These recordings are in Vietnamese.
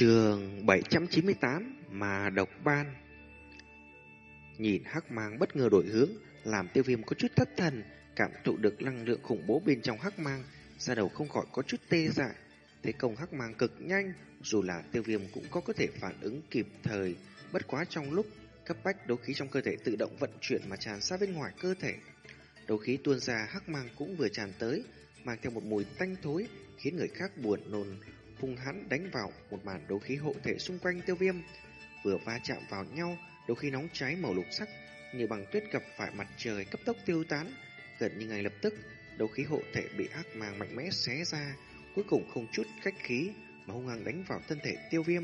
Trường 798 mà độc ban Nhìn hắc mang bất ngờ đổi hướng, Làm tiêu viêm có chút thất thần, Cảm thụ được năng lượng khủng bố bên trong hắc mang ra đầu không khỏi có chút tê dại. Thế công hắc mang cực nhanh, Dù là tiêu viêm cũng có có thể phản ứng kịp thời. Bất quá trong lúc cấp bách, đấu khí trong cơ thể tự động vận chuyển mà tràn ra bên ngoài cơ thể. Đấu khí tuôn ra, hắc mang cũng vừa tràn tới, Mang theo một mùi tanh thối, Khiến người khác buồn nôn hung hãn đánh vào một màn đấu khí hộ thể xung quanh tiêu viêm. Vừa va chạm vào nhau, đấu khí nóng cháy màu lục sắc như bằng tuyết gặp phải mặt trời cấp tốc tiêu tán. Gần như ngay lập tức, đấu khí hộ thể bị hắc mang mạnh mẽ xé ra, cuối cùng không chút khách khí mà hung hăng đánh vào thân thể tiêu viêm.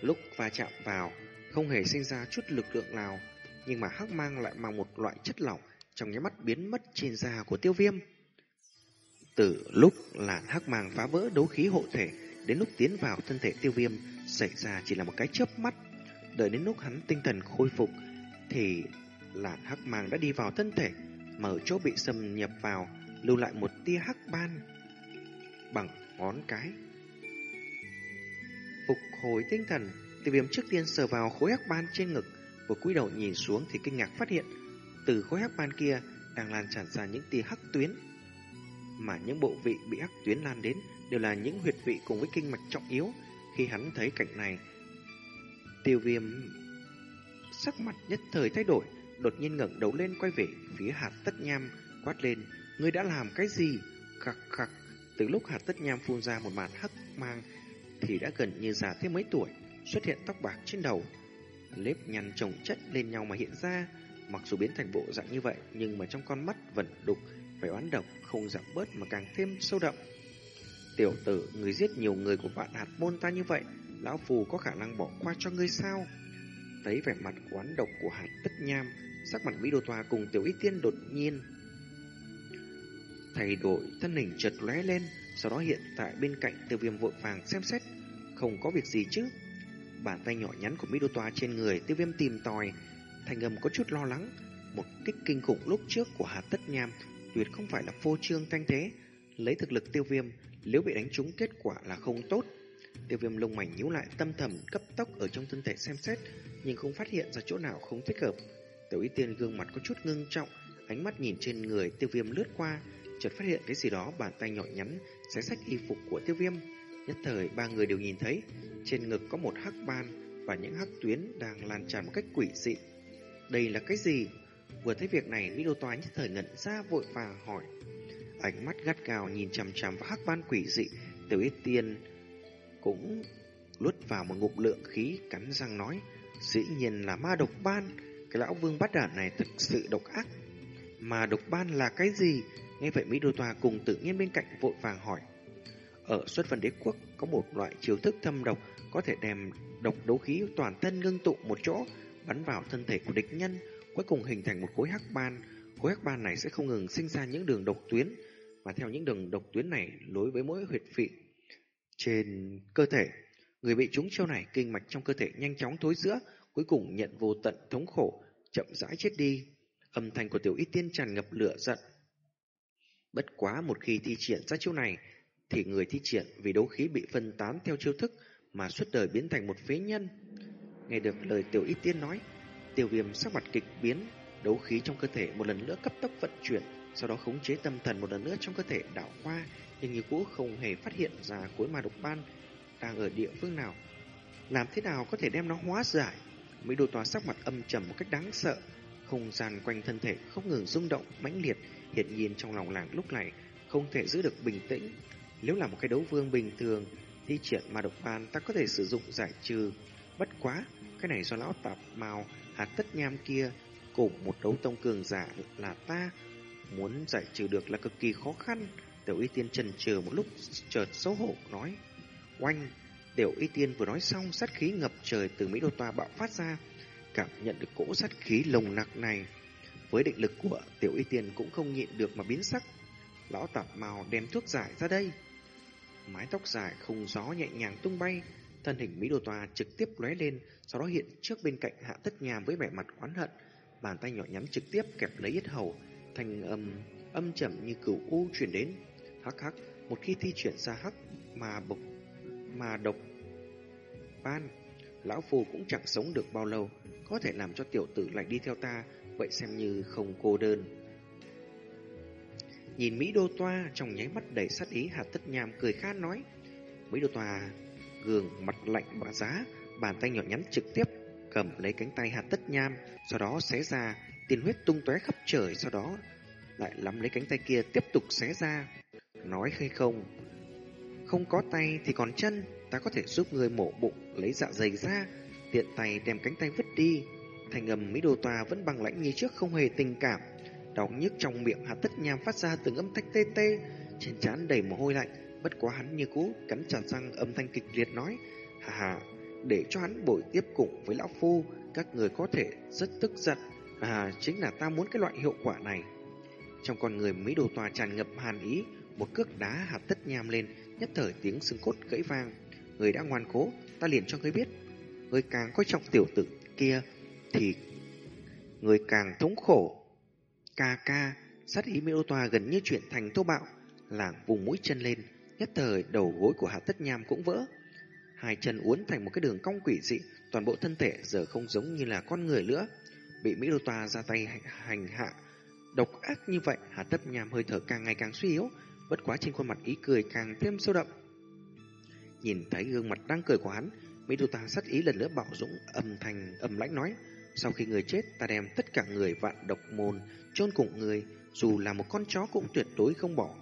Lúc va chạm vào, không hề sinh ra chút lực lượng nào, nhưng mà hắc mang lại mang một loại chất lỏng trong nháy mắt biến mất trên da của tiêu viêm. Từ lúc làn hắc màng phá vỡ đấu khí hộ thể đến lúc tiến vào thân thể tiêu viêm xảy ra chỉ là một cái chớp mắt. Đợi đến lúc hắn tinh thần khôi phục thì làn hắc màng đã đi vào thân thể mở chỗ bị xâm nhập vào lưu lại một tia hắc ban bằng ngón cái. Phục hồi tinh thần, tiêu viêm trước tiên sờ vào khối hắc ban trên ngực, vừa cúi đầu nhìn xuống thì kinh ngạc phát hiện từ khối hắc ban kia đang lan tràn ra những tia hắc tuyến mà những bộ vị bị hắc tuyến lan đến đều là những huyệt vị cùng với kinh mạch trọng yếu. Khi hắn thấy cảnh này, tiêu viêm sắc mặt nhất thời thay đổi, đột nhiên ngẩng đầu lên quay về phía hạt tất nham, quát lên, ngươi đã làm cái gì? Khắc khắc, từ lúc hạt tất nham phun ra một màn hắc mang, thì đã gần như già thêm mấy tuổi, xuất hiện tóc bạc trên đầu. Lếp nhăn chồng chất lên nhau mà hiện ra, mặc dù biến thành bộ dạng như vậy, nhưng mà trong con mắt vẫn đục, phải oán độc không giảm bớt mà càng thêm sâu đậm. Tiểu tử, người giết nhiều người của vạn hạt môn ta như vậy, lão phù có khả năng bỏ qua cho ngươi sao? Thấy vẻ mặt oán độc của hạt tất nham, sắc mặt Mỹ Đô Toa cùng Tiểu Y Tiên đột nhiên thay đổi thân hình chợt lóe lên, sau đó hiện tại bên cạnh Tiêu Viêm vội vàng xem xét, không có việc gì chứ? Bàn tay nhỏ nhắn của Mỹ Đô Toa trên người Tiêu Viêm tìm tòi, thành âm có chút lo lắng, một kích kinh khủng lúc trước của Hà tất nham tuyệt không phải là phô trương thanh thế. Lấy thực lực tiêu viêm, nếu bị đánh trúng kết quả là không tốt. Tiêu viêm lông mảnh nhíu lại tâm thầm cấp tốc ở trong thân thể xem xét, nhưng không phát hiện ra chỗ nào không thích hợp. Tiểu y tiên gương mặt có chút ngưng trọng, ánh mắt nhìn trên người tiêu viêm lướt qua, chợt phát hiện cái gì đó bàn tay nhỏ nhắn xé sách y phục của tiêu viêm. Nhất thời ba người đều nhìn thấy, trên ngực có một hắc ban và những hắc tuyến đang lan tràn một cách quỷ dị. Đây là cái gì? Vừa thấy việc này, Mỹ Đô Toái nhất thời ngẩn ra vội vàng hỏi. Ánh mắt gắt gào nhìn chằm chằm vào hắc ban quỷ dị, Tiểu Ít Tiên cũng luốt vào một ngụm lượng khí cắn răng nói, dĩ nhiên là ma độc ban, cái lão vương bắt đản này thực sự độc ác. Mà độc ban là cái gì? Nghe vậy Mỹ Đô Toa cùng tự nhiên bên cạnh vội vàng hỏi. Ở xuất phần đế quốc có một loại chiêu thức thâm độc có thể đem độc đấu khí toàn thân ngưng tụ một chỗ, bắn vào thân thể của địch nhân, cuối cùng hình thành một khối hắc ban. Khối hắc ban này sẽ không ngừng sinh ra những đường độc tuyến, và theo những đường độc tuyến này nối với mỗi huyệt vị trên cơ thể. Người bị trúng chiêu này kinh mạch trong cơ thể nhanh chóng thối giữa, cuối cùng nhận vô tận thống khổ, chậm rãi chết đi. Âm thanh của tiểu y tiên tràn ngập lửa giận. Bất quá một khi thi triển ra chiêu này, thì người thi triển vì đấu khí bị phân tán theo chiêu thức mà suốt đời biến thành một phế nhân. Nghe được lời tiểu y tiên nói, Tiêu viêm sắc mặt kịch biến, đấu khí trong cơ thể một lần nữa cấp tốc vận chuyển, sau đó khống chế tâm thần một lần nữa trong cơ thể đảo qua, nhưng như cũ không hề phát hiện ra khối ma độc ban đang ở địa phương nào. Làm thế nào có thể đem nó hóa giải? Mỹ đồ tòa sắc mặt âm trầm một cách đáng sợ, không gian quanh thân thể không ngừng rung động mãnh liệt, hiện nhiên trong lòng làng lúc này không thể giữ được bình tĩnh. Nếu là một cái đấu vương bình thường, thi triển ma độc ban ta có thể sử dụng giải trừ. Bất quá, cái này do lão tạp màu hạt tất nham kia cùng một đấu tông cường giả là ta muốn giải trừ được là cực kỳ khó khăn. Tiểu Y Tiên trần chờ một lúc chợt xấu hổ nói: "Oanh!" Tiểu Y Tiên vừa nói xong, sát khí ngập trời từ Mỹ Đô Toa bạo phát ra, cảm nhận được cỗ sát khí lồng nặc này. Với định lực của Tiểu Y Tiên cũng không nhịn được mà biến sắc. Lão tạp màu đem thuốc giải ra đây. Mái tóc dài không gió nhẹ nhàng tung bay, thân hình Mỹ Đồ Tòa trực tiếp lóe lên, sau đó hiện trước bên cạnh Hạ Tất Nham với vẻ mặt oán hận, bàn tay nhỏ nhắn trực tiếp kẹp lấy yết hầu, thành âm âm trầm như cửu u truyền đến. Hắc hắc, một khi thi chuyển ra hắc mà bộc mà độc ban. Lão Phu cũng chẳng sống được bao lâu, có thể làm cho tiểu tử lại đi theo ta, vậy xem như không cô đơn. Nhìn Mỹ Đô Toa trong nháy mắt đầy sát ý hạ tất nham cười khan nói. Mỹ Đô Toa gương mặt lạnh bạ giá, bàn tay nhỏ nhắn trực tiếp cầm lấy cánh tay hạt tất nham, sau đó xé ra, tiền huyết tung tóe khắp trời, sau đó lại nắm lấy cánh tay kia tiếp tục xé ra. Nói hay không, không có tay thì còn chân, ta có thể giúp người mổ bụng, lấy dạ dày ra, tiện tay đem cánh tay vứt đi. Thành âm Mỹ Đô Toa vẫn bằng lãnh như trước không hề tình cảm. Đau nhức trong miệng hạt tất nham phát ra từng âm thanh tê tê, trên trán đầy mồ hôi lạnh, bất quá hắn như cũ cắn chặt răng âm thanh kịch liệt nói: "Hà hà, để cho hắn bồi tiếp cùng với lão phu, các người có thể rất tức giận. À, chính là ta muốn cái loại hiệu quả này." Trong con người Mỹ Đồ Tòa tràn ngập hàn ý, một cước đá hạt tất nham lên, nhất thời tiếng xương cốt gãy vang. Người đã ngoan cố, ta liền cho ngươi biết. Người càng coi trọng tiểu tử kia, thì người càng thống khổ. Ca ca, sát ý Mỹ Đồ Tòa gần như chuyển thành thô bạo, làng vùng mũi chân lên, nhất thời đầu gối của Hạ tất nham cũng vỡ. Hai chân uốn thành một cái đường cong quỷ dị, toàn bộ thân thể giờ không giống như là con người nữa. Bị Mỹ Đô Tòa ra tay hành hạ, Độc ác như vậy, Hà Tất Nham hơi thở càng ngày càng suy yếu, bất quá trên khuôn mặt ý cười càng thêm sâu đậm. Nhìn thấy gương mặt đang cười của hắn, Mỹ Đô Toa sát ý lần nữa bảo dũng âm thanh âm lãnh nói, sau khi người chết ta đem tất cả người vạn độc môn chôn cùng người, dù là một con chó cũng tuyệt đối không bỏ.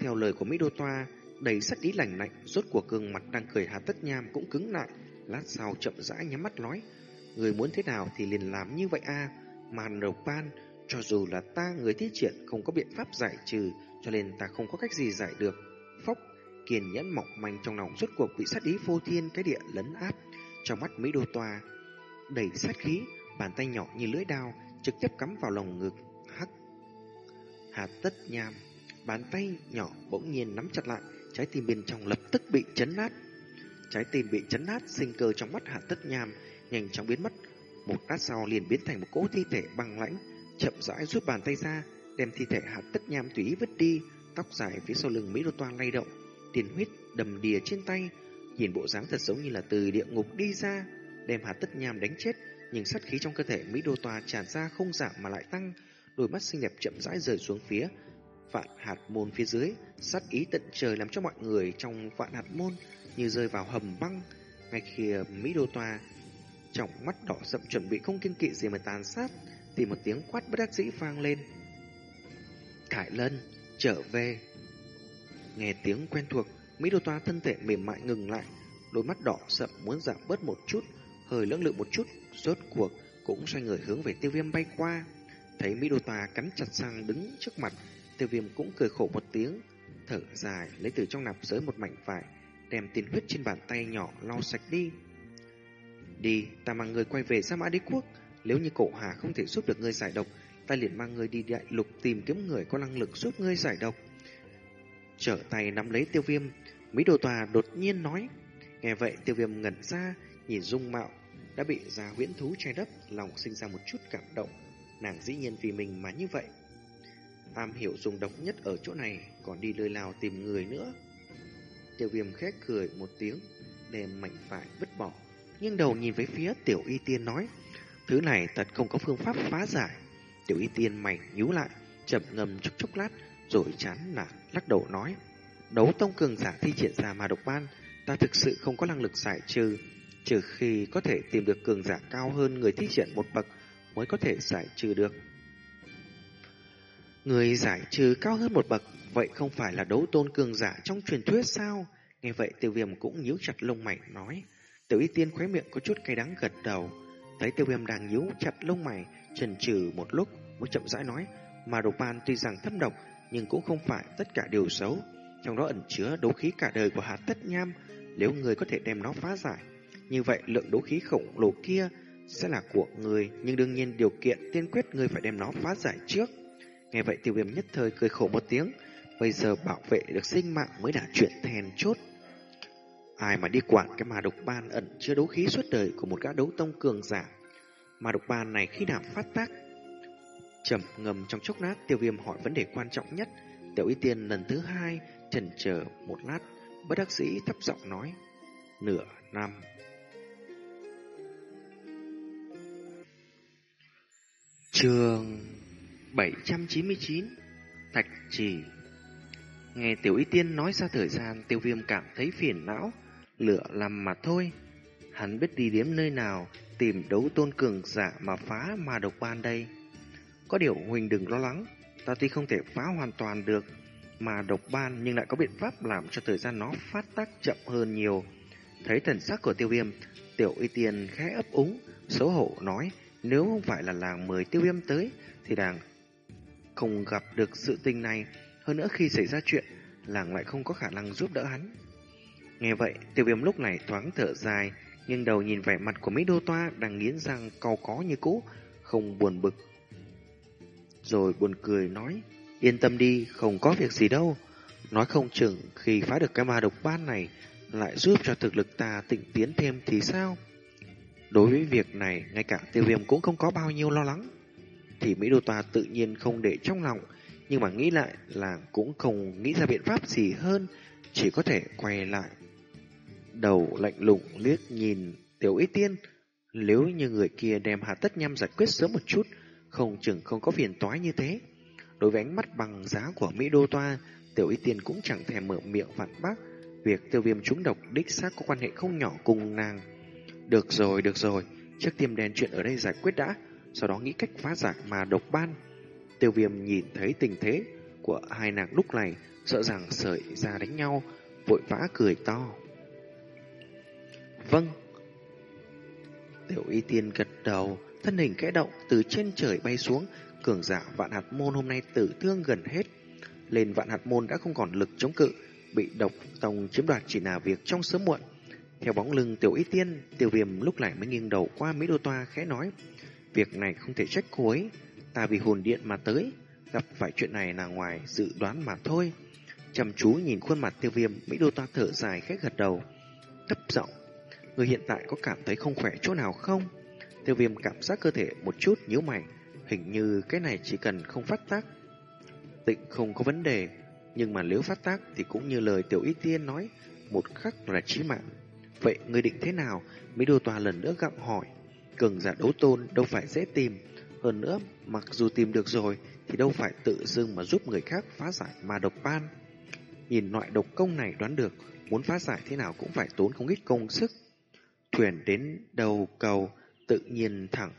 Theo lời của Mỹ Đô Toa, đầy sát ý lành lạnh, rốt cuộc gương mặt đang cười Hà Tất Nham cũng cứng lại, lát sau chậm rãi nhắm mắt nói, người muốn thế nào thì liền làm như vậy a, màn đầu ban cho dù là ta người thi triển không có biện pháp giải trừ, cho nên ta không có cách gì giải được. Phốc, kiên nhẫn mỏng manh trong lòng rốt cuộc bị sát ý vô thiên cái địa lấn áp. Trong mắt Mỹ Đô Toa, đầy sát khí, bàn tay nhỏ như lưỡi đao, trực tiếp cắm vào lồng ngực, hắc. Hạt tất nham, bàn tay nhỏ bỗng nhiên nắm chặt lại, trái tim bên trong lập tức bị chấn nát. Trái tim bị chấn nát, sinh cơ trong mắt hạ tất nham, nhanh chóng biến mất. Một lát sau liền biến thành một cỗ thi thể băng lãnh, chậm rãi rút bàn tay ra, đem thi thể hạ tất nham tùy ý vứt đi, tóc dài phía sau lưng Mỹ Đô Toan lay động, tiền huyết đầm đìa trên tay, nhìn bộ dáng thật giống như là từ địa ngục đi ra, đem hạ tất nham đánh chết, nhưng sát khí trong cơ thể Mỹ Đô Toa tràn ra không giảm mà lại tăng, đôi mắt xinh đẹp chậm rãi rời xuống phía vạn hạt môn phía dưới, sát ý tận trời làm cho mọi người trong vạn hạt môn như rơi vào hầm băng. Ngay khi ờ, Mỹ Đô Toa trong mắt đỏ sậm chuẩn bị không kiên kỵ gì mà tàn sát, thì một tiếng quát bất đắc dĩ vang lên. Khải Lân, trở về. Nghe tiếng quen thuộc, Mỹ Đô Toa thân thể mềm mại ngừng lại, đôi mắt đỏ sậm muốn giảm bớt một chút, hơi lưỡng lự một chút, rốt cuộc cũng xoay người hướng về tiêu viêm bay qua. Thấy Mỹ Đô Toa cắn chặt răng đứng trước mặt, tiêu viêm cũng cười khổ một tiếng, thở dài lấy từ trong nạp giới một mảnh vải, đem tiền huyết trên bàn tay nhỏ lau sạch đi. Đi, ta mang người quay về Sa Mã Đế Quốc, nếu như cổ hà không thể giúp được ngươi giải độc, ta liền mang ngươi đi đại lục tìm kiếm người có năng lực giúp ngươi giải độc. Trở tay nắm lấy tiêu viêm, Mỹ đồ tòa đột nhiên nói. Nghe vậy tiêu viêm ngẩn ra, nhìn dung mạo, đã bị già huyễn thú che đất lòng sinh ra một chút cảm động. Nàng dĩ nhiên vì mình mà như vậy. Am hiểu dùng độc nhất ở chỗ này, còn đi lơi nào tìm người nữa. Tiêu viêm khét cười một tiếng, đem mảnh phải vứt bỏ. Nhưng đầu nhìn về phía tiểu y tiên nói, Thứ này thật không có phương pháp phá giải. Tiểu y tiên mày nhíu lại, chậm ngầm chút chốc lát, rồi chán nản lắc đầu nói. Đấu tông cường giả thi triển ra mà độc ban, ta thực sự không có năng lực giải trừ, trừ khi có thể tìm được cường giả cao hơn người thi triển một bậc mới có thể giải trừ được. Người giải trừ cao hơn một bậc, vậy không phải là đấu tôn cường giả trong truyền thuyết sao? Nghe vậy tiêu viêm cũng nhíu chặt lông mày nói. Tiểu y tiên khóe miệng có chút cay đắng gật đầu. Thấy tiêu viêm đang nhíu chặt lông mày, trần trừ một lúc mới chậm rãi nói, mà độc ban tuy rằng thâm độc, nhưng cũng không phải tất cả đều xấu. Trong đó ẩn chứa đấu khí cả đời của hạt tất nham, nếu người có thể đem nó phá giải. Như vậy lượng đấu khí khổng lồ kia sẽ là của người, nhưng đương nhiên điều kiện tiên quyết người phải đem nó phá giải trước. Nghe vậy tiêu viêm nhất thời cười khổ một tiếng, bây giờ bảo vệ được sinh mạng mới là chuyện thèn chốt. Ai mà đi quản cái mà độc ban ẩn chứa đấu khí suốt đời của một gã đấu tông cường giả. Mà độc ban này khi nào phát tác? Trầm ngầm trong chốc lát tiêu viêm hỏi vấn đề quan trọng nhất. Tiểu y tiên lần thứ hai trần chờ một lát bất đắc sĩ thấp giọng nói. Nửa năm. Trường 799 Thạch Trì Nghe Tiểu Y Tiên nói ra thời gian tiêu viêm cảm thấy phiền não, lựa làm mà thôi. Hắn biết đi đến nơi nào, tìm đấu tôn cường giả mà phá mà độc ban đây. Có điều Huỳnh đừng lo lắng, ta tuy không thể phá hoàn toàn được mà độc ban nhưng lại có biện pháp làm cho thời gian nó phát tác chậm hơn nhiều. Thấy thần sắc của tiêu viêm, Tiểu Y Tiên khẽ ấp úng, xấu hổ nói nếu không phải là làng mời tiêu viêm tới thì đàng không gặp được sự tình này. Hơn nữa khi xảy ra chuyện, làng lại không có khả năng giúp đỡ hắn. Nghe vậy, tiêu viêm lúc này thoáng thở dài, nhưng đầu nhìn vẻ mặt của Mỹ Đô Toa đang nghiến răng cau có như cũ, không buồn bực. Rồi buồn cười nói, yên tâm đi, không có việc gì đâu. Nói không chừng khi phá được cái ma độc ban này lại giúp cho thực lực ta tịnh tiến thêm thì sao? Đối với việc này, ngay cả tiêu viêm cũng không có bao nhiêu lo lắng. Thì Mỹ Đô Toa tự nhiên không để trong lòng, nhưng mà nghĩ lại là cũng không nghĩ ra biện pháp gì hơn, chỉ có thể quay lại. Đầu lạnh lùng liếc nhìn Tiểu Y Tiên, nếu như người kia đem hạ tất nhâm giải quyết sớm một chút, không chừng không có phiền toái như thế. Đối với ánh mắt bằng giá của Mỹ Đô Toa, Tiểu Y Tiên cũng chẳng thèm mở miệng phản bác, việc tiêu viêm trúng độc đích xác có quan hệ không nhỏ cùng nàng. Được rồi, được rồi, trước tiêm đen chuyện ở đây giải quyết đã, sau đó nghĩ cách phá giải mà độc ban. Tiêu viêm nhìn thấy tình thế của hai nàng lúc này, sợ rằng sợi ra đánh nhau, vội vã cười to. Vâng. Tiểu y tiên gật đầu, thân hình kẽ động từ trên trời bay xuống, cường giả vạn hạt môn hôm nay tử thương gần hết. Lên vạn hạt môn đã không còn lực chống cự, bị độc tông chiếm đoạt chỉ là việc trong sớm muộn. Theo bóng lưng tiểu y tiên, tiểu viêm lúc này mới nghiêng đầu qua Mỹ Đô Toa khẽ nói. Việc này không thể trách cô ấy, ta vì hồn điện mà tới, gặp phải chuyện này là ngoài dự đoán mà thôi. Chăm chú nhìn khuôn mặt tiêu viêm, Mỹ Đô ta thở dài khẽ gật đầu. Thấp giọng, người hiện tại có cảm thấy không khỏe chỗ nào không? Tiêu viêm cảm giác cơ thể một chút nhíu mày, hình như cái này chỉ cần không phát tác. Tịnh không có vấn đề, nhưng mà nếu phát tác thì cũng như lời tiểu y tiên nói, một khắc là chí mạng. Vậy người định thế nào? Mỹ Đô Tòa lần nữa gặng hỏi. Cường giả đấu tôn đâu phải dễ tìm. Hơn nữa, mặc dù tìm được rồi, thì đâu phải tự dưng mà giúp người khác phá giải mà độc ban. Nhìn loại độc công này đoán được, muốn phá giải thế nào cũng phải tốn không ít công sức. Thuyền đến đầu cầu, tự nhiên thẳng.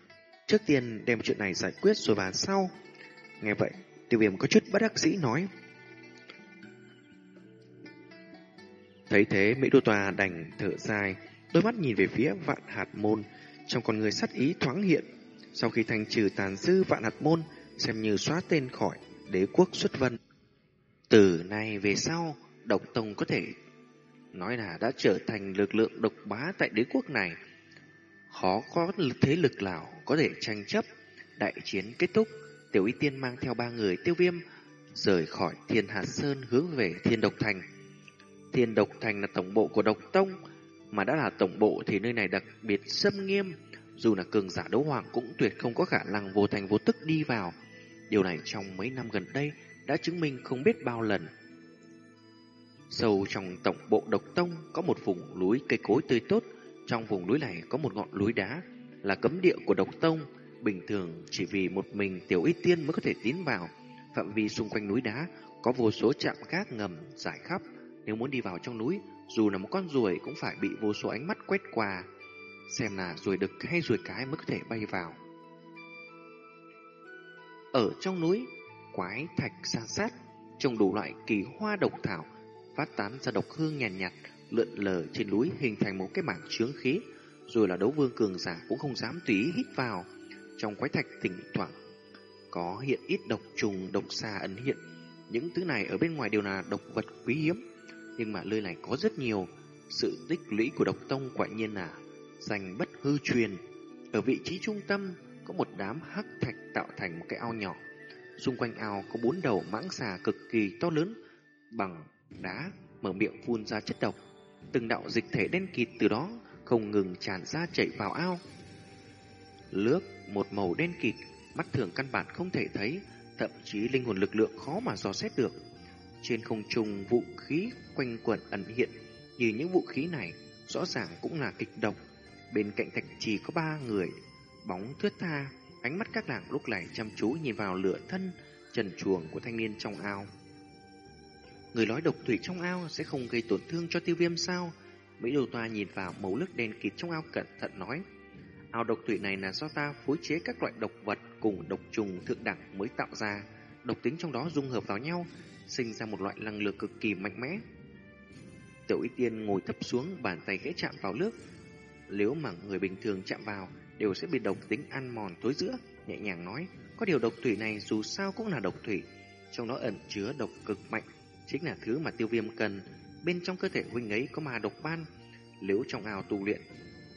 Trước tiên đem chuyện này giải quyết rồi bàn sau. Nghe vậy, tiêu viêm có chút bất đắc dĩ nói. Thấy thế, Mỹ Đô Tòa đành thở dài, đôi mắt nhìn về phía vạn hạt môn, trong con người sát ý thoáng hiện. Sau khi thành trừ tàn dư vạn hạt môn, xem như xóa tên khỏi đế quốc xuất vân. Từ nay về sau, độc tông có thể nói là đã trở thành lực lượng độc bá tại đế quốc này. Khó có thế lực nào có thể tranh chấp. Đại chiến kết thúc, Tiểu Y Tiên mang theo ba người tiêu viêm, rời khỏi Thiên Hạt Sơn hướng về Thiên Độc Thành. Thiên Độc Thành là tổng bộ của Độc Tông, mà đã là tổng bộ thì nơi này đặc biệt xâm nghiêm, dù là cường giả đấu hoàng cũng tuyệt không có khả năng vô thành vô tức đi vào. Điều này trong mấy năm gần đây đã chứng minh không biết bao lần. Sâu trong tổng bộ Độc Tông có một vùng núi cây cối tươi tốt, trong vùng núi này có một ngọn núi đá, là cấm địa của Độc Tông, bình thường chỉ vì một mình Tiểu Y Tiên mới có thể tiến vào. Phạm vi xung quanh núi đá có vô số trạm gác ngầm giải khắp, nếu muốn đi vào trong núi, dù là một con ruồi cũng phải bị vô số ánh mắt quét qua, xem là ruồi đực hay ruồi cái mới có thể bay vào. Ở trong núi, quái thạch san sát, trồng đủ loại kỳ hoa độc thảo, phát tán ra độc hương nhàn nhạt, nhạt, lượn lờ trên núi hình thành một cái mảng chướng khí, rồi là đấu vương cường giả cũng không dám tùy hít vào. Trong quái thạch thỉnh thoảng có hiện ít độc trùng, độc xà ẩn hiện. Những thứ này ở bên ngoài đều là độc vật quý hiếm, nhưng mà nơi này có rất nhiều. Sự tích lũy của độc tông quả nhiên là dành bất hư truyền. Ở vị trí trung tâm có một đám hắc thạch tạo thành một cái ao nhỏ. Xung quanh ao có bốn đầu mãng xà cực kỳ to lớn bằng đá mở miệng phun ra chất độc. Từng đạo dịch thể đen kịt từ đó không ngừng tràn ra chảy vào ao. Lướt một màu đen kịt, mắt thường căn bản không thể thấy, thậm chí linh hồn lực lượng khó mà dò xét được. Trên không trung vũ khí quanh quẩn ẩn hiện, như những vũ khí này rõ ràng cũng là kịch độc. Bên cạnh thạch trì có ba người, bóng thướt tha, ánh mắt các nàng lúc này chăm chú nhìn vào lửa thân trần chuồng của thanh niên trong ao. Người nói độc thủy trong ao sẽ không gây tổn thương cho tiêu viêm sao? Mỹ Đồ Toa nhìn vào màu nước đen kịt trong ao cẩn thận nói. Ao độc thủy này là do ta phối chế các loại độc vật cùng độc trùng thượng đẳng mới tạo ra. Độc tính trong đó dung hợp vào nhau, sinh ra một loại năng lượng cực kỳ mạnh mẽ. Tiểu Y Tiên ngồi thấp xuống, bàn tay khẽ chạm vào nước. Nếu mà người bình thường chạm vào, đều sẽ bị độc tính ăn mòn tối giữa. Nhẹ nhàng nói, có điều độc thủy này dù sao cũng là độc thủy, trong đó ẩn chứa độc cực mạnh, chính là thứ mà tiêu viêm cần. Bên trong cơ thể huynh ấy có ma độc ban, nếu trong ao tu luyện,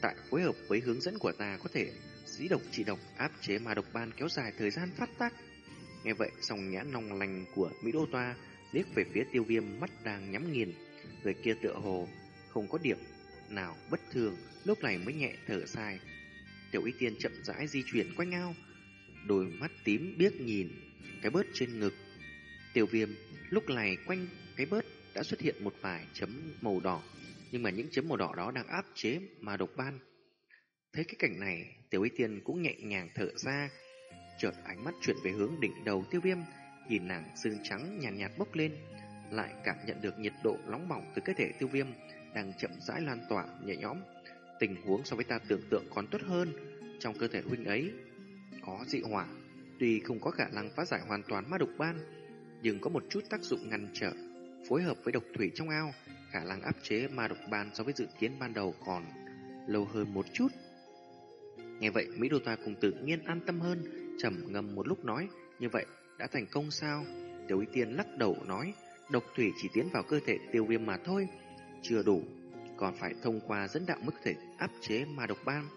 tại phối hợp với hướng dẫn của ta có thể dĩ độc trị độc áp chế ma độc ban kéo dài thời gian phát tác. Nghe vậy, song nhãn long lành của Mỹ Đô Toa liếc về phía tiêu viêm mắt đang nhắm nghiền. Người kia tựa hồ không có điểm nào bất thường, lúc này mới nhẹ thở dài. Tiểu Y Tiên chậm rãi di chuyển quanh ao, đôi mắt tím biếc nhìn cái bớt trên ngực. tiêu Viêm lúc này quanh cái bớt đã xuất hiện một vài chấm màu đỏ, nhưng mà những chấm màu đỏ đó đang áp chế mà độc ban. Thấy cái cảnh này, Tiểu Y Tiên cũng nhẹ nhàng thở ra, chợt ánh mắt chuyển về hướng đỉnh đầu Tiêu Viêm, nhìn nàng xương trắng nhàn nhạt, nhạt bốc lên, lại cảm nhận được nhiệt độ nóng bỏng từ cơ thể Tiêu Viêm đang chậm rãi lan tỏa nhẹ nhõm. Tình huống so với ta tưởng tượng còn tốt hơn, trong cơ thể huynh ấy có dị hỏa, tuy không có khả năng phá giải hoàn toàn ma độc ban, nhưng có một chút tác dụng ngăn trở, phối hợp với độc thủy trong ao, khả năng áp chế ma độc ban so với dự kiến ban đầu còn lâu hơn một chút. Nghe vậy, Mỹ Đô Toa cùng tự nhiên an tâm hơn, trầm ngâm một lúc nói, như vậy đã thành công sao? Tiểu Y Tiên lắc đầu nói, độc thủy chỉ tiến vào cơ thể tiêu viêm mà thôi, chưa đủ, còn phải thông qua dẫn đạo mức thể áp chế mà độc ban.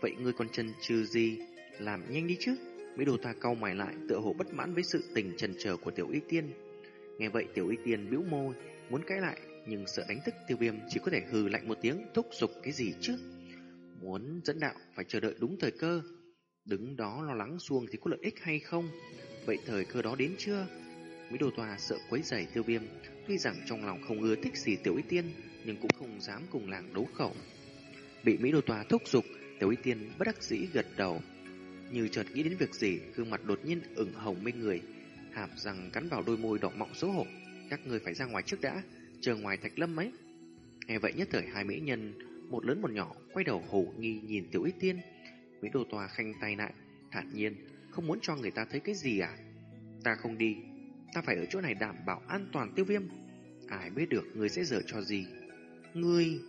Vậy ngươi còn chân trừ gì? Làm nhanh đi chứ. Mỹ đồ ta cau mày lại tựa hồ bất mãn với sự tình trần chờ của tiểu y tiên. Nghe vậy tiểu y tiên bĩu môi, muốn cãi lại, nhưng sợ đánh thức tiêu viêm chỉ có thể hừ lạnh một tiếng thúc giục cái gì chứ. Muốn dẫn đạo phải chờ đợi đúng thời cơ. Đứng đó lo lắng xuông thì có lợi ích hay không? Vậy thời cơ đó đến chưa? Mỹ đồ tòa sợ quấy rầy tiêu viêm, tuy rằng trong lòng không ưa thích gì tiểu y tiên, nhưng cũng không dám cùng làng đấu khẩu. Bị Mỹ đồ tòa thúc giục, tiểu y tiên bất đắc dĩ gật đầu, như chợt nghĩ đến việc gì, gương mặt đột nhiên ửng hồng bên người, hàm răng cắn vào đôi môi đỏ mọng xấu hổ. Các người phải ra ngoài trước đã, chờ ngoài thạch lâm ấy. Nghe vậy nhất thời hai mỹ nhân, một lớn một nhỏ, quay đầu hổ nghi nhìn tiểu ích tiên. Mỹ đồ tòa khanh tay lại, thản nhiên, không muốn cho người ta thấy cái gì à? Ta không đi, ta phải ở chỗ này đảm bảo an toàn tiêu viêm. Ai biết được người sẽ dở cho gì? Ngươi...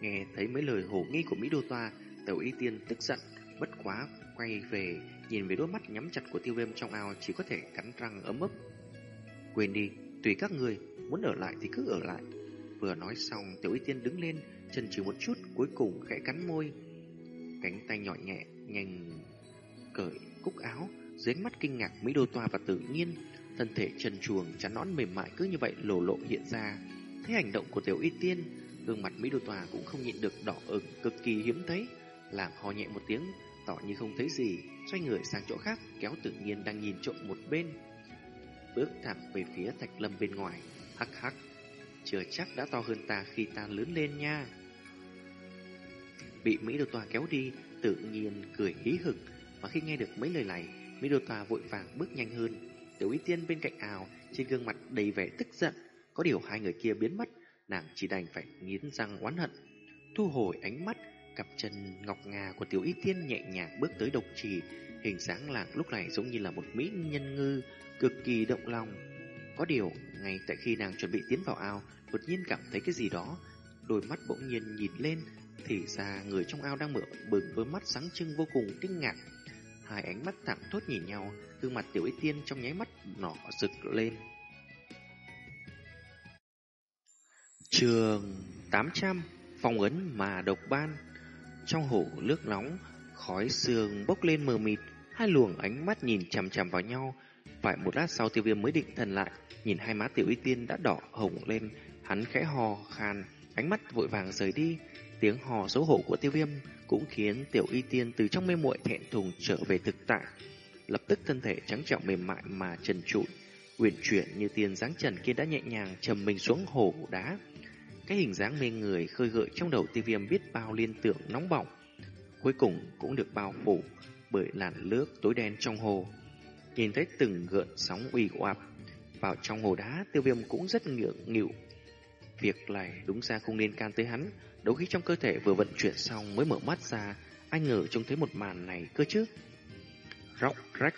Nghe thấy mấy lời hổ nghi của Mỹ Đô Toa, Tiểu Y Tiên tức giận, bất quá quay về, nhìn về đôi mắt nhắm chặt của tiêu viêm trong ao chỉ có thể cắn răng ấm ức. Quên đi, tùy các người, muốn ở lại thì cứ ở lại. Vừa nói xong, tiểu y tiên đứng lên, chân chừ một chút, cuối cùng khẽ cắn môi. Cánh tay nhỏ nhẹ, nhanh cởi cúc áo, dưới mắt kinh ngạc Mỹ Đô Toa và tự nhiên, thân thể trần chuồng chắn nón mềm mại cứ như vậy lổ lộ hiện ra. Thấy hành động của tiểu y tiên, gương mặt Mỹ Đô Toa cũng không nhịn được đỏ ửng cực kỳ hiếm thấy, làm ho nhẹ một tiếng, tỏ như không thấy gì, xoay người sang chỗ khác, kéo tự nhiên đang nhìn trộm một bên. Bước thẳng về phía thạch lâm bên ngoài, hắc hắc, chưa chắc đã to hơn ta khi ta lớn lên nha. Bị Mỹ Đô Tòa kéo đi, tự nhiên cười hí hực, mà khi nghe được mấy lời này, Mỹ Đô Tòa vội vàng bước nhanh hơn. Tiểu Y Tiên bên cạnh ảo, trên gương mặt đầy vẻ tức giận, có điều hai người kia biến mất, nàng chỉ đành phải nghiến răng oán hận. Thu hồi ánh mắt, Cặp chân ngọc ngà của tiểu y tiên nhẹ nhàng bước tới độc trì, hình dáng lạc lúc này giống như là một mỹ nhân ngư, cực kỳ động lòng. Có điều, ngay tại khi nàng chuẩn bị tiến vào ao, đột nhiên cảm thấy cái gì đó, đôi mắt bỗng nhiên nhìn lên, thì ra người trong ao đang mở bừng với mắt sáng trưng vô cùng kinh ngạc. Hai ánh mắt thẳng thốt nhìn nhau, gương mặt tiểu y tiên trong nháy mắt nỏ rực lên. Trường 800 Phong ấn mà độc ban trong hồ nước nóng, khói sương bốc lên mờ mịt, hai luồng ánh mắt nhìn chằm chằm vào nhau. Phải một lát sau tiêu viêm mới định thần lại, nhìn hai má tiểu y tiên đã đỏ hồng lên, hắn khẽ hò khan, ánh mắt vội vàng rời đi. Tiếng hò xấu hổ của tiêu viêm cũng khiến tiểu y tiên từ trong mê muội thẹn thùng trở về thực tại. Lập tức thân thể trắng trẻo mềm mại mà trần trụi, uyển chuyển như tiền dáng trần kia đã nhẹ nhàng trầm mình xuống hồ đá. Cái hình dáng mê người khơi gợi trong đầu tiêu viêm biết bao liên tưởng nóng bỏng. Cuối cùng cũng được bao phủ bởi làn nước tối đen trong hồ. Nhìn thấy từng gợn sóng uy oạp vào trong hồ đá, tiêu viêm cũng rất ngượng nghịu. Việc này đúng ra không nên can tới hắn, đấu khí trong cơ thể vừa vận chuyển xong mới mở mắt ra, anh ngờ trông thấy một màn này cơ chứ. Róc rách.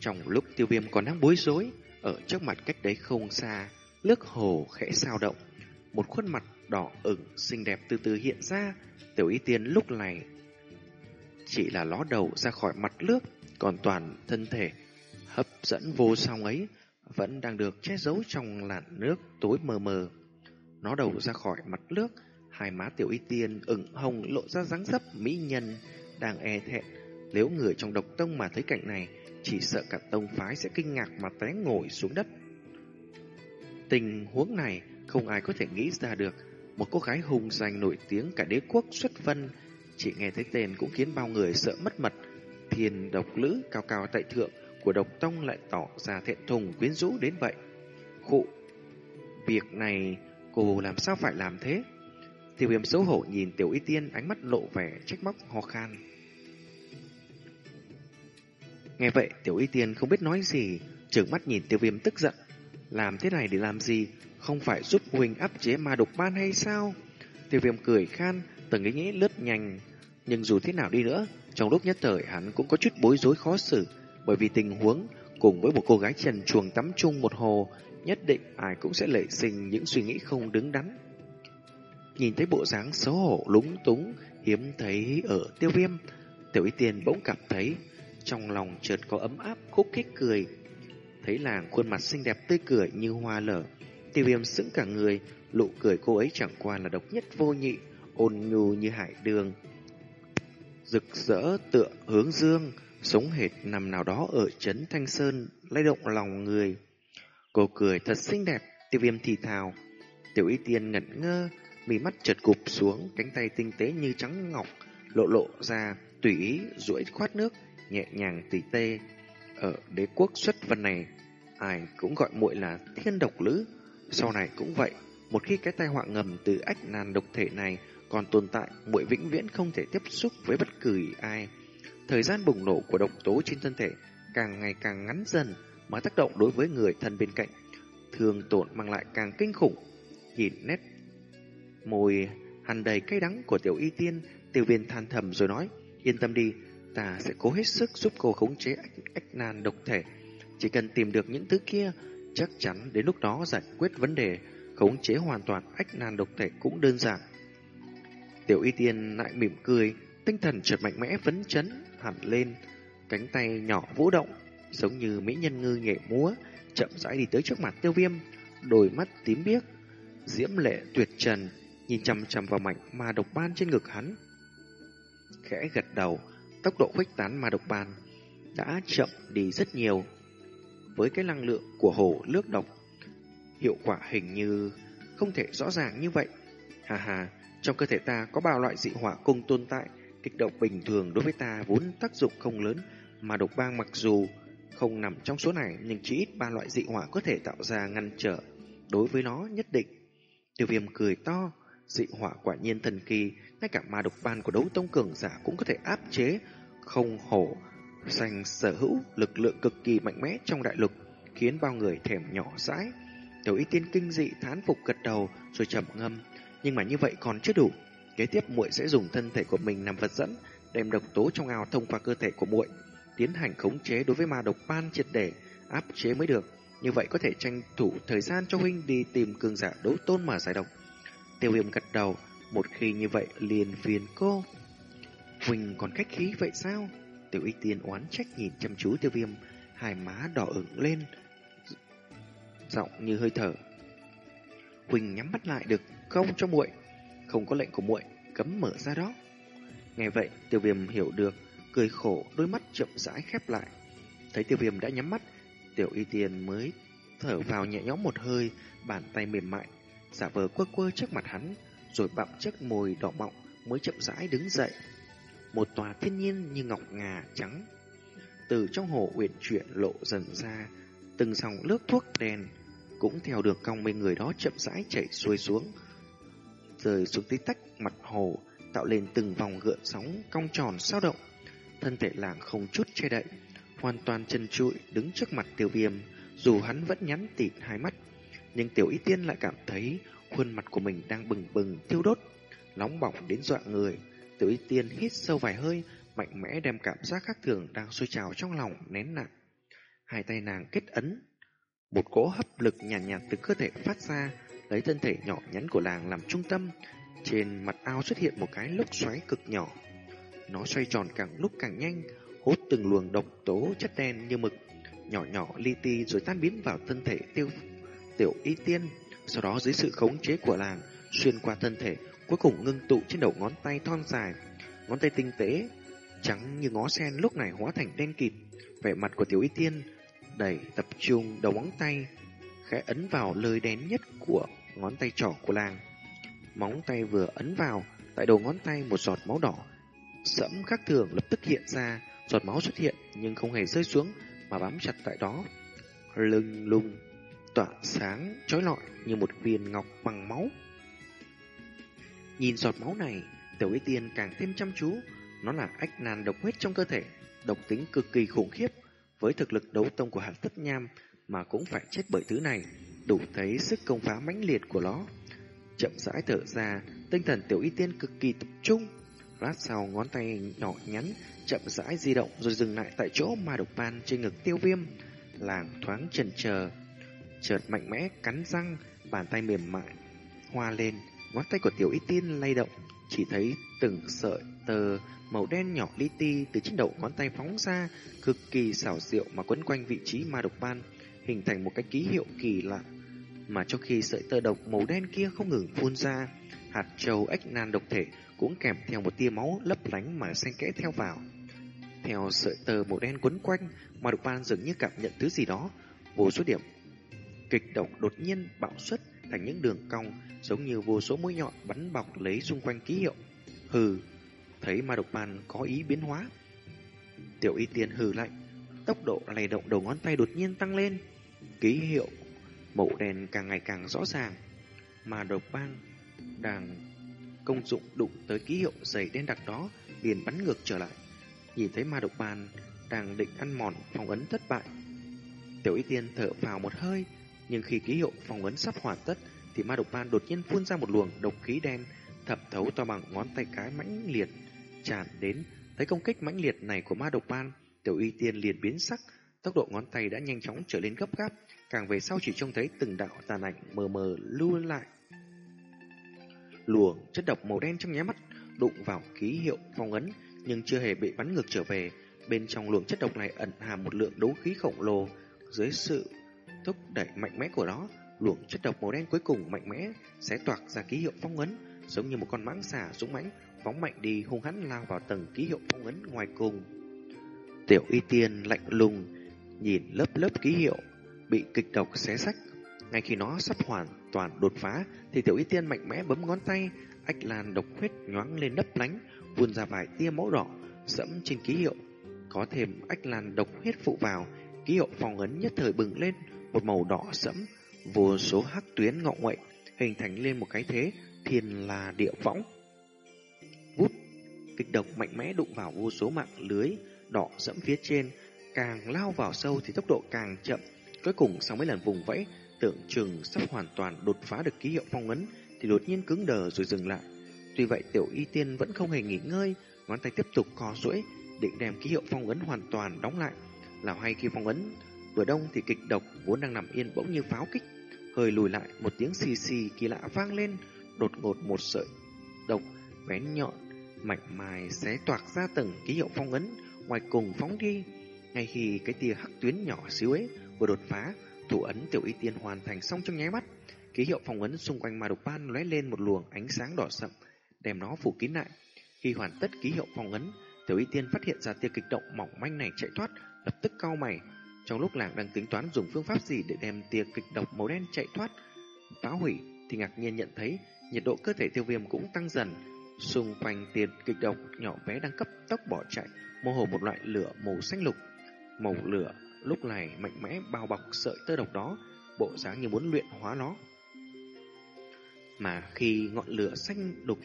Trong lúc tiêu viêm còn đang bối rối, ở trước mặt cách đấy không xa, nước hồ khẽ sao động. Một khuôn mặt đỏ ửng xinh đẹp từ từ hiện ra, tiểu y tiên lúc này chỉ là ló đầu ra khỏi mặt nước, còn toàn thân thể hấp dẫn vô song ấy vẫn đang được che giấu trong làn nước tối mờ mờ. Nó đầu ra khỏi mặt nước, hai má tiểu y tiên ửng hồng lộ ra dáng dấp mỹ nhân đang e thẹn. Nếu người trong độc tông mà thấy cảnh này, chỉ sợ cả tông phái sẽ kinh ngạc mà té ngồi xuống đất. Tình huống này không ai có thể nghĩ ra được. Một cô gái hùng danh nổi tiếng cả đế quốc xuất vân, chỉ nghe thấy tên cũng khiến bao người sợ mất mật. thiền độc lữ cao cao tại thượng của độc tông lại tỏ ra thẹn thùng quyến rũ đến vậy. Khụ, việc này cô làm sao phải làm thế? Tiêu viêm xấu hổ nhìn tiểu y tiên ánh mắt lộ vẻ trách móc ho khan. Nghe vậy tiểu y tiên không biết nói gì, trừng mắt nhìn tiêu viêm tức giận. Làm thế này để làm gì? Không phải giúp huynh áp chế ma độc ban hay sao? Tiêu viêm cười khan, từng ý nghĩ lướt nhanh. Nhưng dù thế nào đi nữa, trong lúc nhất thời hắn cũng có chút bối rối khó xử, bởi vì tình huống cùng với một cô gái trần chuồng tắm chung một hồ, nhất định ai cũng sẽ lệ sinh những suy nghĩ không đứng đắn. Nhìn thấy bộ dáng xấu hổ lúng túng hiếm thấy ở tiêu viêm, tiểu y tiên bỗng cảm thấy trong lòng chợt có ấm áp khúc khích cười. Thấy làng khuôn mặt xinh đẹp tươi cười như hoa lở, tiêu viêm sững cả người, lụ cười cô ấy chẳng qua là độc nhất vô nhị, ôn nhu như hải đường. Rực rỡ tựa hướng dương, sống hệt nằm nào đó ở trấn Thanh Sơn, lay động lòng người. Cô cười thật xinh đẹp, tiêu viêm thì thào. Tiểu y tiên ngẩn ngơ, mí mắt chợt cụp xuống, cánh tay tinh tế như trắng ngọc, lộ lộ ra, tùy ý, duỗi khoát nước, nhẹ nhàng tỉ tê. Ở đế quốc xuất vân này, ai cũng gọi muội là thiên độc lữ. Sau này cũng vậy, một khi cái tai họa ngầm từ ách nan độc thể này còn tồn tại, muội vĩnh viễn không thể tiếp xúc với bất cứ ai. Thời gian bùng nổ của độc tố trên thân thể càng ngày càng ngắn dần mà tác động đối với người thân bên cạnh. Thường tổn mang lại càng kinh khủng. Nhìn nét môi hằn đầy cay đắng của tiểu y tiên, tiểu viên than thầm rồi nói, yên tâm đi, ta sẽ cố hết sức giúp cô khống chế ách, ách nan độc thể. Chỉ cần tìm được những thứ kia, chắc chắn đến lúc đó giải quyết vấn đề, khống chế hoàn toàn ách nan độc thể cũng đơn giản. Tiểu y tiên lại mỉm cười, tinh thần chợt mạnh mẽ phấn chấn hẳn lên, cánh tay nhỏ vũ động, giống như mỹ nhân ngư nhảy múa, chậm rãi đi tới trước mặt tiêu viêm, đôi mắt tím biếc, diễm lệ tuyệt trần, nhìn chăm chăm vào mảnh ma độc ban trên ngực hắn. Khẽ gật đầu, tốc độ khuếch tán ma độc ban đã chậm đi rất nhiều. Với cái năng lượng của hồ nước độc, hiệu quả hình như không thể rõ ràng như vậy. Hà hà, trong cơ thể ta có bao loại dị hỏa cùng tồn tại, kịch động bình thường đối với ta vốn tác dụng không lớn, mà độc bang mặc dù không nằm trong số này nhưng chỉ ít ba loại dị hỏa có thể tạo ra ngăn trở đối với nó nhất định. Tiêu viêm cười to, dị hỏa quả nhiên thần kỳ, ngay cả ma độc ban của đấu tông cường giả cũng có thể áp chế, không hổ, xanh sở hữu lực lượng cực kỳ mạnh mẽ trong đại lục, khiến bao người thèm nhỏ dãi. Tiểu y tiên kinh dị thán phục gật đầu rồi trầm ngâm, nhưng mà như vậy còn chưa đủ. Kế tiếp muội sẽ dùng thân thể của mình làm vật dẫn, đem độc tố trong ao thông qua cơ thể của muội, tiến hành khống chế đối với ma độc ban triệt để áp chế mới được. Như vậy có thể tranh thủ thời gian cho huynh đi tìm cường giả đấu tôn mà giải độc. Tiêu viêm gật đầu, một khi như vậy liền phiền cô. Huynh còn khách khí vậy sao? Tiểu y tiên oán trách nhìn chăm chú tiêu viêm, hai má đỏ ửng lên, giọng như hơi thở. Huynh nhắm mắt lại được không cho muội? Không có lệnh của muội, cấm mở ra đó. Nghe vậy, tiêu viêm hiểu được, cười khổ, đôi mắt chậm rãi khép lại. Thấy tiêu viêm đã nhắm mắt, tiểu y tiên mới thở vào nhẹ nhõm một hơi, bàn tay mềm mại, giả vờ quơ quơ trước mặt hắn, rồi bặm chiếc môi đỏ mọng mới chậm rãi đứng dậy. Một tòa thiên nhiên như ngọc ngà trắng, từ trong hồ uyển chuyển lộ dần ra, từng dòng nước thuốc đen cũng theo đường cong bên người đó chậm rãi chảy xuôi xuống, rơi xuống tí tách mặt hồ, tạo lên từng vòng gợn sóng cong tròn sao động. Thân thể làng không chút che đậy, hoàn toàn chân trụi đứng trước mặt tiêu viêm, dù hắn vẫn nhắn tịt hai mắt. Nhưng tiểu y tiên lại cảm thấy khuôn mặt của mình đang bừng bừng thiêu đốt, nóng bỏng đến dọa người. Tiểu y tiên hít sâu vài hơi, mạnh mẽ đem cảm giác khác thường đang sôi trào trong lòng nén nặng. Hai tay nàng kết ấn, một cỗ hấp lực nhàn nhạt, nhạt từ cơ thể phát ra, lấy thân thể nhỏ nhắn của làng làm trung tâm. Trên mặt ao xuất hiện một cái lốc xoáy cực nhỏ. Nó xoay tròn càng lúc càng nhanh, hút từng luồng độc tố chất đen như mực, nhỏ nhỏ li ti rồi tan biến vào thân thể tiêu tiểu y tiên. Sau đó dưới sự khống chế của làng, xuyên qua thân thể, cuối cùng ngưng tụ trên đầu ngón tay thon dài. Ngón tay tinh tế, trắng như ngó sen lúc này hóa thành đen kịt. Vẻ mặt của tiểu y tiên đầy tập trung đầu ngón tay, khẽ ấn vào lời đén nhất của ngón tay trỏ của làng. Móng tay vừa ấn vào, tại đầu ngón tay một giọt máu đỏ sẫm khác thường lập tức hiện ra, giọt máu xuất hiện nhưng không hề rơi xuống mà bám chặt tại đó. Lưng lung, tỏa sáng, trói lọi như một viên ngọc bằng máu. Nhìn giọt máu này, tiểu y tiên càng thêm chăm chú, nó là ách nan độc huyết trong cơ thể, độc tính cực kỳ khủng khiếp. Với thực lực đấu tông của hạt tất nham mà cũng phải chết bởi thứ này, đủ thấy sức công phá mãnh liệt của nó. Chậm rãi thở ra, tinh thần tiểu y tiên cực kỳ tập trung. Lát sau ngón tay nhỏ nhắn, chậm rãi di động rồi dừng lại tại chỗ ma độc ban trên ngực tiêu viêm. Làng thoáng chần chờ, chợt mạnh mẽ cắn răng, bàn tay mềm mại, hoa lên, ngón tay của tiểu y tiên lay động, chỉ thấy từng sợi tờ màu đen nhỏ li ti từ trên đầu ngón tay phóng ra, cực kỳ xảo diệu mà quấn quanh vị trí ma độc ban, hình thành một cái ký hiệu kỳ lạ. Mà trong khi sợi tơ độc màu đen kia không ngừng phun ra, hạt châu ếch nan độc thể cũng kèm theo một tia máu lấp lánh mà xen kẽ theo vào. Theo sợi tơ màu đen quấn quanh, ma độc ban dường như cảm nhận thứ gì đó, vô số điểm kịch độc đột nhiên bạo xuất thành những đường cong giống như vô số mũi nhọn bắn bọc lấy xung quanh ký hiệu. Hừ, thấy ma độc ban có ý biến hóa. Tiểu y tiên hừ lạnh, tốc độ lay động đầu ngón tay đột nhiên tăng lên. Ký hiệu màu đen càng ngày càng rõ ràng. Mà độc Bang đang công dụng đụng tới ký hiệu dày đen đặc đó liền bắn ngược trở lại. Nhìn thấy ma độc ban đang định ăn mòn phong ấn thất bại. Tiểu y tiên thở phào một hơi, nhưng khi ký hiệu phong ấn sắp hoàn tất thì ma độc ban đột nhiên phun ra một luồng độc khí đen thẩm thấu to bằng ngón tay cái mãnh liệt tràn đến. Thấy công kích mãnh liệt này của ma độc ban, tiểu y tiên liền biến sắc, tốc độ ngón tay đã nhanh chóng trở lên gấp gáp, càng về sau chỉ trông thấy từng đạo tàn ảnh mờ mờ lưu lại. Luồng chất độc màu đen trong nháy mắt đụng vào ký hiệu phong ấn, nhưng chưa hề bị bắn ngược trở về. Bên trong luồng chất độc này ẩn hàm một lượng đấu khí khổng lồ. Dưới sự thúc đẩy mạnh mẽ của nó, luồng chất độc màu đen cuối cùng mạnh mẽ sẽ toạc ra ký hiệu phong ấn, giống như một con mãng xà dũng mãnh phóng mạnh đi hung hãn lao vào tầng ký hiệu phong ấn ngoài cùng. Tiểu y tiên lạnh lùng nhìn lớp lớp ký hiệu bị kịch độc xé sách. Ngay khi nó sắp hoàn toàn đột phá thì tiểu y tiên mạnh mẽ bấm ngón tay, ách lan độc huyết nhoáng lên nấp lánh, vun ra vài tia máu đỏ sẫm trên ký hiệu. Có thêm ách lan độc huyết phụ vào, ký hiệu phòng ấn nhất thời bừng lên một màu đỏ sẫm, vô số hắc tuyến ngọ nguậy hình thành lên một cái thế thiên là địa võng. Vút, kịch độc mạnh mẽ đụng vào vô số mạng lưới đỏ sẫm phía trên, càng lao vào sâu thì tốc độ càng chậm. Cuối cùng sau mấy lần vùng vẫy, tưởng chừng sắp hoàn toàn đột phá được ký hiệu phong ấn thì đột nhiên cứng đờ rồi dừng lại. Tuy vậy tiểu y tiên vẫn không hề nghỉ ngơi, ngón tay tiếp tục co duỗi định đem ký hiệu phong ấn hoàn toàn đóng lại. Lào hay khi phong ấn vừa đông thì kịch độc vốn đang nằm yên bỗng như pháo kích, hơi lùi lại một tiếng xì xì kỳ lạ vang lên, đột ngột một sợi độc bén nhọn mạnh mài xé toạc ra từng ký hiệu phong ấn ngoài cùng phóng đi. Ngay khi cái tia hắc tuyến nhỏ xíu ấy vừa đột phá, thủ ấn tiểu y tiên hoàn thành xong trong nháy mắt. Ký hiệu phong ấn xung quanh ma độc ban lóe lên một luồng ánh sáng đỏ sậm, đem nó phủ kín lại. Khi hoàn tất ký hiệu phong ấn, tiểu y tiên phát hiện ra tia kịch động mỏng manh này chạy thoát, lập tức cau mày. Trong lúc nàng đang tính toán dùng phương pháp gì để đem tia kịch độc màu đen chạy thoát, phá hủy, thì ngạc nhiên nhận thấy nhiệt độ cơ thể tiêu viêm cũng tăng dần. Xung quanh tiền kịch độc nhỏ bé đang cấp tốc bỏ chạy, mô hồ một loại lửa màu xanh lục. Màu lửa lúc này mạnh mẽ bao bọc sợi tơ độc đó, bộ dáng như muốn luyện hóa nó. Mà khi ngọn lửa xanh đục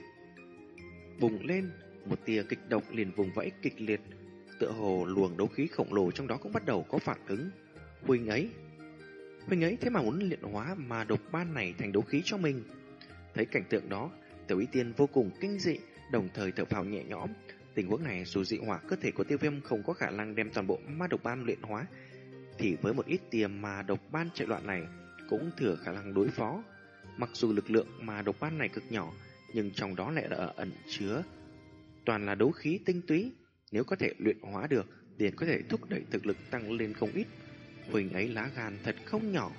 bùng lên, một tia kịch độc liền vùng vẫy kịch liệt, tựa hồ luồng đấu khí khổng lồ trong đó cũng bắt đầu có phản ứng. Huynh ấy, huynh ấy thế mà muốn luyện hóa mà độc ban này thành đấu khí cho mình. Thấy cảnh tượng đó, Tiểu Y Tiên vô cùng kinh dị, đồng thời thở phào nhẹ nhõm. Tình huống này dù dị hỏa cơ thể của tiêu viêm không có khả năng đem toàn bộ ma độc ban luyện hóa, thì với một ít tiềm mà độc ban chạy loạn này cũng thừa khả năng đối phó. Mặc dù lực lượng mà độc ban này cực nhỏ, nhưng trong đó lại đã ẩn chứa toàn là đấu khí tinh túy. Nếu có thể luyện hóa được, liền có thể thúc đẩy thực lực tăng lên không ít. Huỳnh ấy lá gan thật không nhỏ.